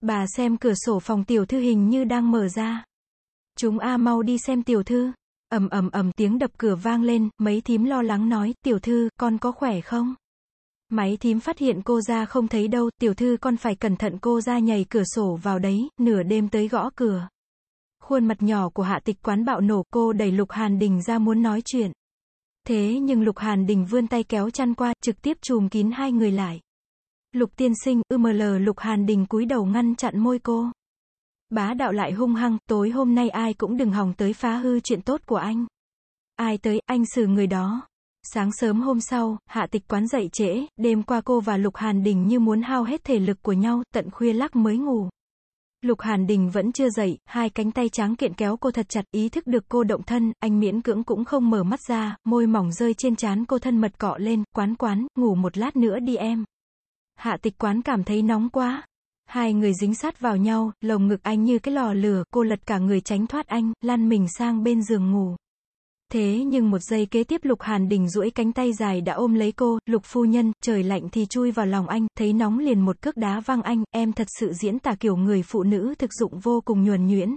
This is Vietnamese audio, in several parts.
Bà xem cửa sổ phòng tiểu thư hình như đang mở ra. Chúng A mau đi xem tiểu thư. ầm ầm ầm tiếng đập cửa vang lên, mấy thím lo lắng nói, tiểu thư, con có khỏe không? Máy thím phát hiện cô ra không thấy đâu, tiểu thư con phải cẩn thận cô ra nhảy cửa sổ vào đấy, nửa đêm tới gõ cửa. Khuôn mặt nhỏ của hạ tịch quán bạo nổ, cô đẩy Lục Hàn Đình ra muốn nói chuyện. Thế nhưng Lục Hàn Đình vươn tay kéo chăn qua, trực tiếp chùm kín hai người lại. Lục tiên sinh, UML Lục Hàn Đình cúi đầu ngăn chặn môi cô. Bá đạo lại hung hăng, tối hôm nay ai cũng đừng hòng tới phá hư chuyện tốt của anh. Ai tới, anh xử người đó. Sáng sớm hôm sau, hạ tịch quán dậy trễ, đêm qua cô và Lục Hàn Đình như muốn hao hết thể lực của nhau, tận khuya lắc mới ngủ. Lục Hàn Đình vẫn chưa dậy, hai cánh tay trắng kiện kéo cô thật chặt, ý thức được cô động thân, anh miễn cưỡng cũng không mở mắt ra, môi mỏng rơi trên trán cô thân mật cọ lên, quán quán, ngủ một lát nữa đi em. Hạ tịch quán cảm thấy nóng quá. Hai người dính sát vào nhau, lồng ngực anh như cái lò lửa, cô lật cả người tránh thoát anh, lăn mình sang bên giường ngủ. Thế nhưng một giây kế tiếp Lục Hàn Đình duỗi cánh tay dài đã ôm lấy cô, Lục phu nhân, trời lạnh thì chui vào lòng anh, thấy nóng liền một cước đá văng anh, em thật sự diễn tả kiểu người phụ nữ thực dụng vô cùng nhuần nhuyễn.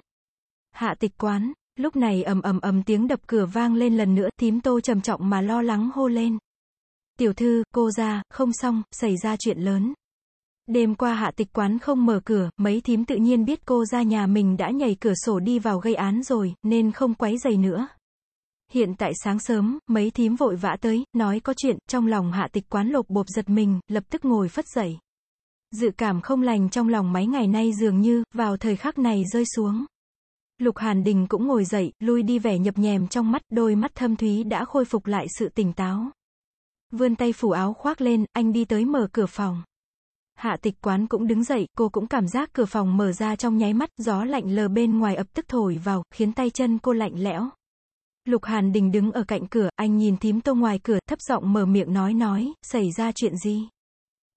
Hạ tịch quán, lúc này ầm ầm ầm tiếng đập cửa vang lên lần nữa, thím tô trầm trọng mà lo lắng hô lên. Tiểu thư, cô ra, không xong, xảy ra chuyện lớn. Đêm qua hạ tịch quán không mở cửa, mấy thím tự nhiên biết cô ra nhà mình đã nhảy cửa sổ đi vào gây án rồi, nên không quấy giày nữa. Hiện tại sáng sớm, mấy thím vội vã tới, nói có chuyện, trong lòng hạ tịch quán lột bộp giật mình, lập tức ngồi phất dậy. Dự cảm không lành trong lòng mấy ngày nay dường như, vào thời khắc này rơi xuống. Lục Hàn Đình cũng ngồi dậy, lui đi vẻ nhập nhèm trong mắt, đôi mắt thâm thúy đã khôi phục lại sự tỉnh táo. Vươn tay phủ áo khoác lên, anh đi tới mở cửa phòng. Hạ tịch quán cũng đứng dậy, cô cũng cảm giác cửa phòng mở ra trong nháy mắt, gió lạnh lờ bên ngoài ập tức thổi vào, khiến tay chân cô lạnh lẽo. Lục Hàn Đình đứng ở cạnh cửa, anh nhìn thím tô ngoài cửa, thấp giọng mở miệng nói nói, xảy ra chuyện gì?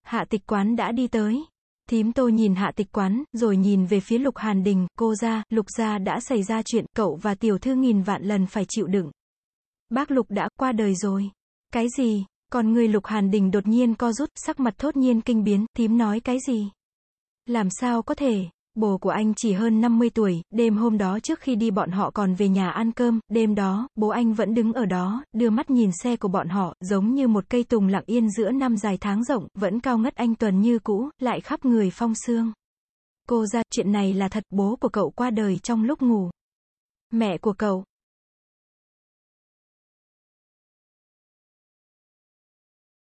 Hạ tịch quán đã đi tới. Thím tô nhìn hạ tịch quán, rồi nhìn về phía Lục Hàn Đình, cô ra, Lục gia đã xảy ra chuyện, cậu và tiểu thư nghìn vạn lần phải chịu đựng. Bác Lục đã qua đời rồi. Cái gì? Còn người Lục Hàn Đình đột nhiên co rút, sắc mặt thốt nhiên kinh biến, thím nói cái gì? Làm sao có thể? Bồ của anh chỉ hơn 50 tuổi, đêm hôm đó trước khi đi bọn họ còn về nhà ăn cơm, đêm đó, bố anh vẫn đứng ở đó, đưa mắt nhìn xe của bọn họ, giống như một cây tùng lặng yên giữa năm dài tháng rộng, vẫn cao ngất anh Tuần như cũ, lại khắp người phong sương. Cô ra, chuyện này là thật, bố của cậu qua đời trong lúc ngủ. Mẹ của cậu,